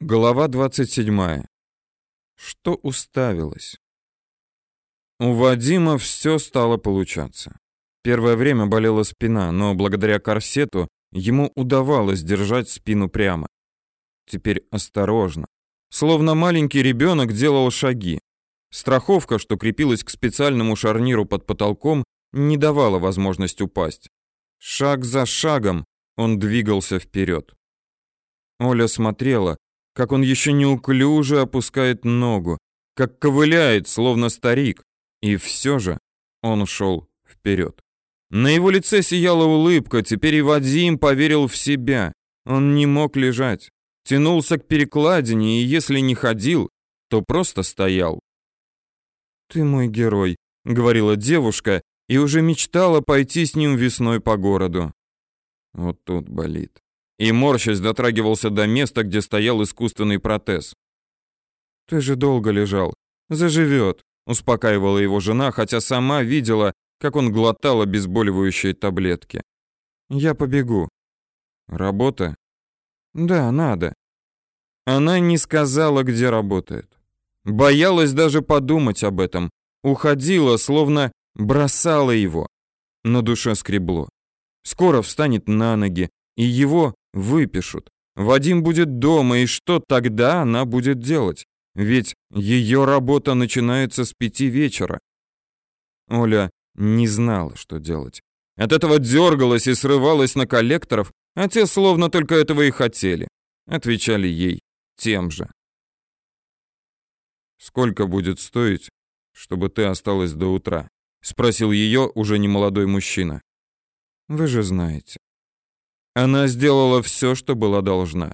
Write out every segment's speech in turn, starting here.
Глава 27. Что уставилось? У Вадима все стало получаться. Первое время болела спина, но благодаря корсету ему удавалось держать спину прямо. Теперь осторожно. Словно маленький ребенок делал шаги. Страховка, что крепилась к специальному шарниру под потолком, не давала возможность упасть. Шаг за шагом он двигался вперед. Оля смотрела, как он еще неуклюже опускает ногу, как ковыляет, словно старик, и все же он шел вперед. На его лице сияла улыбка, теперь и Вадим поверил в себя. Он не мог лежать, тянулся к перекладине, и если не ходил, то просто стоял. «Ты мой герой», — говорила девушка, и уже мечтала пойти с ним весной по городу. Вот тут болит и, морщась, дотрагивался до места, где стоял искусственный протез. «Ты же долго лежал. Заживет», — успокаивала его жена, хотя сама видела, как он глотал обезболивающие таблетки. «Я побегу». «Работа?» «Да, надо». Она не сказала, где работает. Боялась даже подумать об этом. Уходила, словно бросала его. На душе скребло. Скоро встанет на ноги, и его выпишут. Вадим будет дома, и что тогда она будет делать? Ведь ее работа начинается с пяти вечера. Оля не знала, что делать. От этого дергалась и срывалась на коллекторов, а те словно только этого и хотели. Отвечали ей тем же. «Сколько будет стоить, чтобы ты осталась до утра?» — спросил ее уже немолодой мужчина. «Вы же знаете». Она сделала все, что была должна.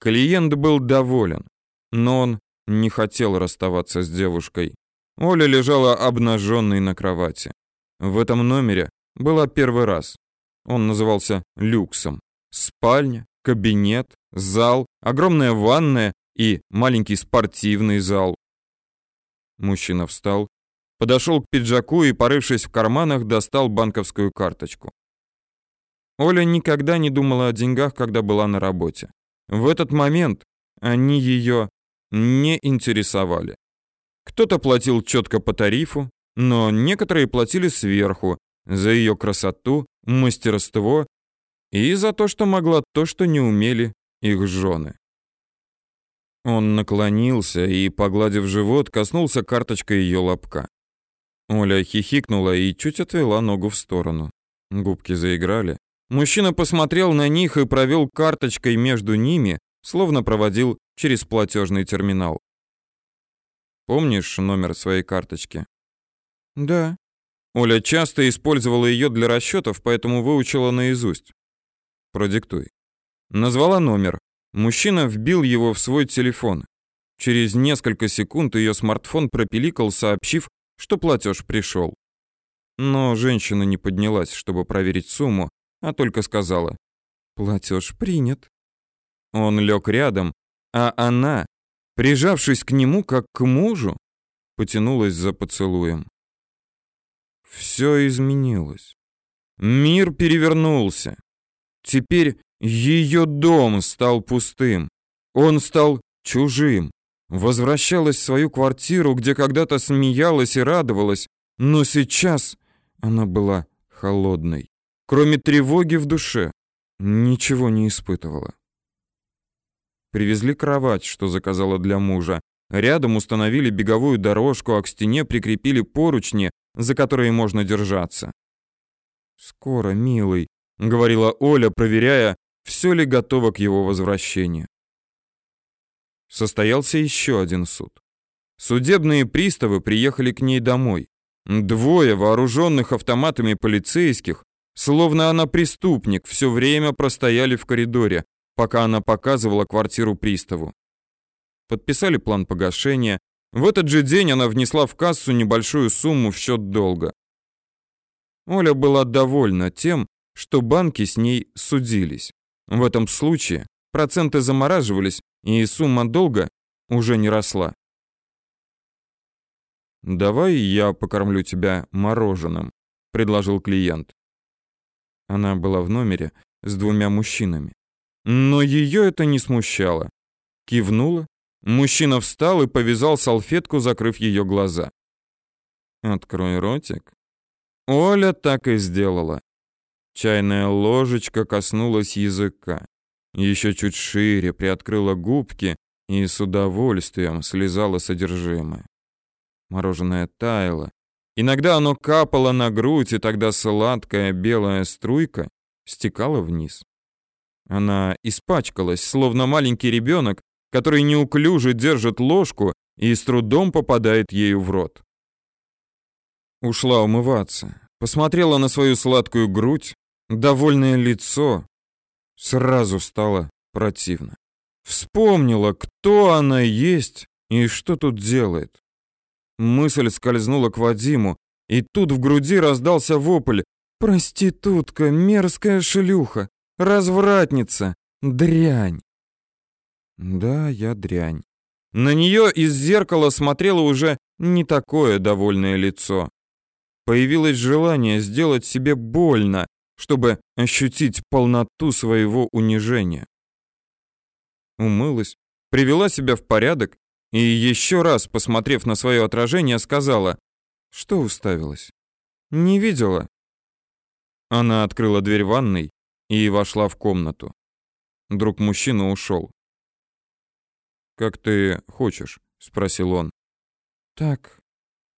Клиент был доволен, но он не хотел расставаться с девушкой. Оля лежала обнаженной на кровати. В этом номере была первый раз. Он назывался люксом. Спальня, кабинет, зал, огромная ванная и маленький спортивный зал. Мужчина встал, подошел к пиджаку и, порывшись в карманах, достал банковскую карточку. Оля никогда не думала о деньгах, когда была на работе. В этот момент они ее не интересовали. Кто-то платил четко по тарифу, но некоторые платили сверху за ее красоту, мастерство и за то, что могла то, что не умели их жены. Он наклонился и, погладив живот, коснулся карточкой ее лобка. Оля хихикнула и чуть отвела ногу в сторону. Губки заиграли. Мужчина посмотрел на них и провел карточкой между ними, словно проводил через платежный терминал. Помнишь номер своей карточки? Да. Оля часто использовала ее для расчетов, поэтому выучила наизусть. Продиктуй. Назвала номер. Мужчина вбил его в свой телефон. Через несколько секунд ее смартфон пропиликал, сообщив, что платеж пришел. Но женщина не поднялась, чтобы проверить сумму, а только сказала «Платеж принят». Он лег рядом, а она, прижавшись к нему как к мужу, потянулась за поцелуем. Все изменилось. Мир перевернулся. Теперь ее дом стал пустым. Он стал чужим. Возвращалась в свою квартиру, где когда-то смеялась и радовалась, но сейчас она была холодной кроме тревоги в душе, ничего не испытывала. Привезли кровать, что заказала для мужа. Рядом установили беговую дорожку, а к стене прикрепили поручни, за которые можно держаться. «Скоро, милый», — говорила Оля, проверяя, все ли готово к его возвращению. Состоялся еще один суд. Судебные приставы приехали к ней домой. Двое вооруженных автоматами полицейских Словно она преступник, все время простояли в коридоре, пока она показывала квартиру приставу. Подписали план погашения. В этот же день она внесла в кассу небольшую сумму в счет долга. Оля была довольна тем, что банки с ней судились. В этом случае проценты замораживались, и сумма долга уже не росла. «Давай я покормлю тебя мороженым», — предложил клиент. Она была в номере с двумя мужчинами. Но ее это не смущало. Кивнула. Мужчина встал и повязал салфетку, закрыв ее глаза. «Открой ротик». Оля так и сделала. Чайная ложечка коснулась языка. Еще чуть шире приоткрыла губки и с удовольствием слезала содержимое. Мороженое таяло. Иногда оно капало на грудь, и тогда сладкая белая струйка стекала вниз. Она испачкалась, словно маленький ребенок, который неуклюже держит ложку и с трудом попадает ею в рот. Ушла умываться, посмотрела на свою сладкую грудь, довольное лицо. Сразу стало противно. Вспомнила, кто она есть и что тут делает. Мысль скользнула к Вадиму, и тут в груди раздался вопль «Проститутка, мерзкая шлюха, развратница, дрянь». Да, я дрянь. На нее из зеркала смотрело уже не такое довольное лицо. Появилось желание сделать себе больно, чтобы ощутить полноту своего унижения. Умылась, привела себя в порядок и еще раз, посмотрев на свое отражение, сказала, что уставилась. Не видела. Она открыла дверь ванной и вошла в комнату. Друг мужчина ушел. «Как ты хочешь?» — спросил он. «Так,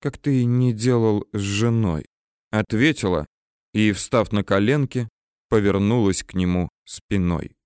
как ты не делал с женой», — ответила и, встав на коленки, повернулась к нему спиной.